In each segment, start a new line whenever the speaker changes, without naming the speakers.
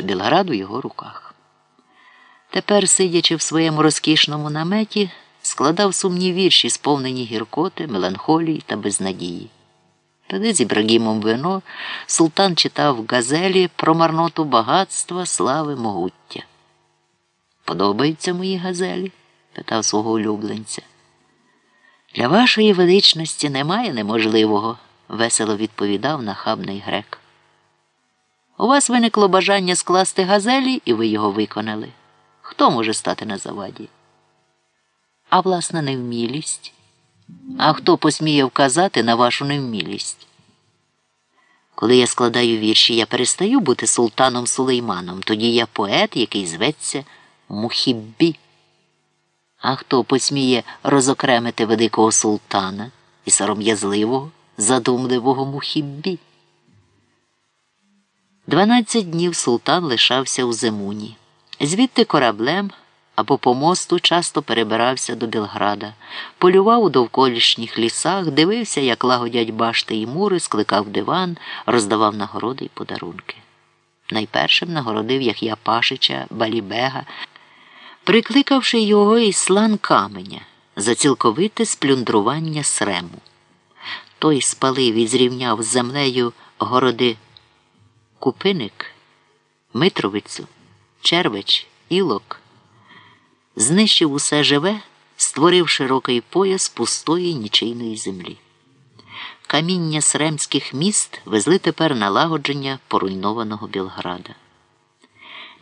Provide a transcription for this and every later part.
Білград у його руках. Тепер, сидячи в своєму розкішному наметі, складав сумні вірші, сповнені гіркоти, меланхолії та безнадії. Тоді з Ібрагімом вино султан читав газелі про марноту багатства, слави, могуття. Подобаються мої газелі? питав свого улюбленця. Для вашої величності немає неможливого, весело відповідав нахабний грек. У вас виникло бажання скласти газелі, і ви його виконали. Хто може стати на заваді? А власна невмілість? А хто посміє вказати на вашу невмілість? Коли я складаю вірші, я перестаю бути султаном Сулейманом, тоді я поет, який зветься Мухіббі. А хто посміє розокремити великого султана і сором'язливого, задумливого Мухіббі? Дванадцять днів султан лишався у Земуні. Звідти кораблем або по мосту часто перебирався до Білграда, полював у довколішніх лісах, дивився, як лагодять башти і мури, скликав диван, роздавав нагороди й подарунки. Найпершим нагородив Ях'я Пашича, Балібега, прикликавши його із слан каменя за цілковите сплюндрування срему. Той спалив і зрівняв з землею городи Купиник, Митровицю, Червич, Ілок, знищив усе живе, створив широкий пояс пустої нічийної землі. Каміння сремських міст везли тепер налагодження поруйнованого Білграда.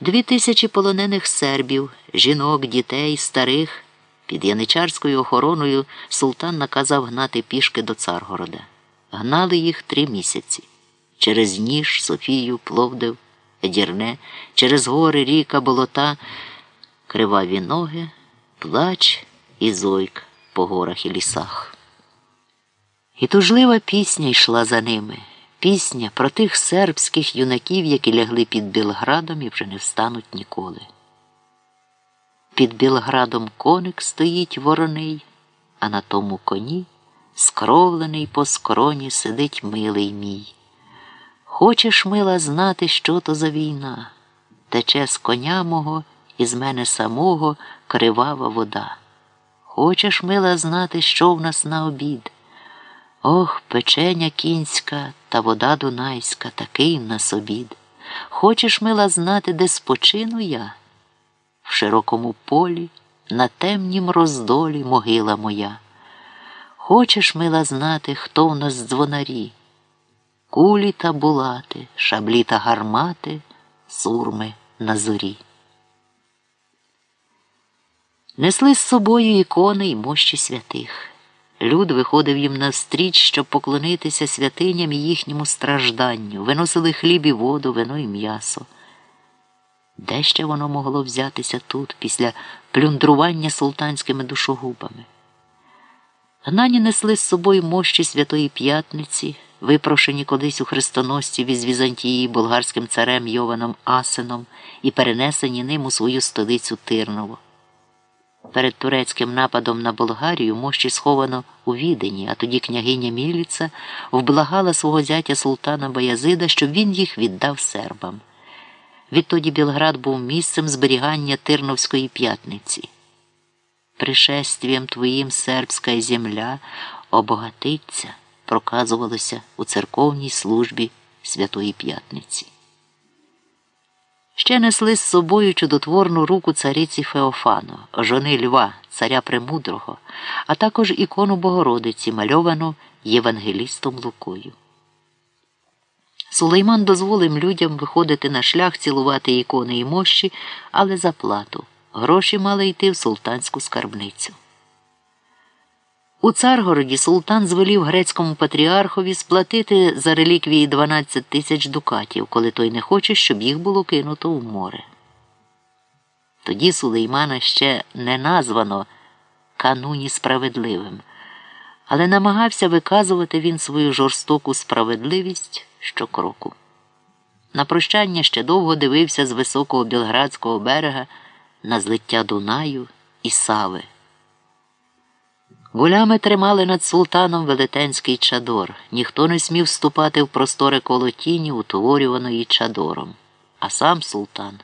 Дві тисячі полонених сербів, жінок, дітей, старих під яничарською охороною султан наказав гнати пішки до Царгорода. Гнали їх три місяці через Ніж, Софію, Пловдив, Едірне, через гори, ріка, болота, криваві ноги, плач і зойк по горах і лісах. І тужлива пісня йшла за ними. Пісня про тих сербських юнаків, які лягли під Білградом і вже не встануть ніколи. Під Білградом коник стоїть вороний, а на тому коні, скровлений по скроні, сидить милий мій. Хочеш, мила, знати, що то за війна? Тече з коня мого і з мене самого кривава вода. Хочеш, мила, знати, що в нас на обід? Ох, печеня кінська та вода дунайська, такий в нас обід. Хочеш, мила, знати, де спочину я? В широкому полі, на темнім роздолі могила моя. Хочеш, мила, знати, хто в нас дзвонарі? Кулі та булати, шаблі та гармати, сурми на зорі. Несли з собою ікони й мощі святих. Люд виходив їм навстріч, щоб поклонитися святиням і їхньому стражданню, виносили хліб і воду, вино і м'ясо. Де ще воно могло взятися тут, після плюндрування султанськими душогубами? Гнані несли з собою мощі Святої П'ятниці, випрошені колись у хрестоносців із Візантії болгарським царем Йованом Асеном і перенесені ним у свою столицю Тирново. Перед турецьким нападом на Болгарію мощі сховано у відені, а тоді княгиня Міліца вблагала свого зятя султана Баязида, щоб він їх віддав сербам. Відтоді Білград був місцем зберігання Тирновської п'ятниці. Пришествієм твоїм сербська земля обогатиться, проказувалося у церковній службі Святої П'ятниці. Ще несли з собою чудотворну руку цариці Феофано, жони Льва, царя Премудрого, а також ікону Богородиці, мальовану Євангелістом Лукою. Сулейман дозволив людям виходити на шлях, цілувати ікони і мощі, але за плату. Гроші мали йти в султанську скарбницю. У Царгороді султан звелів грецькому патріархові сплатити за реліквії 12 тисяч дукатів, коли той не хоче, щоб їх було кинуто в море. Тоді Сулеймана ще не названо кануні справедливим, але намагався виказувати він свою жорстоку справедливість щокроку. На прощання ще довго дивився з високого білградського берега на злиття Дунаю і Сави. Гулями тримали над султаном велетенський чадор. Ніхто не смів вступати в простори колотіні, утворюваної чадором. а сам султан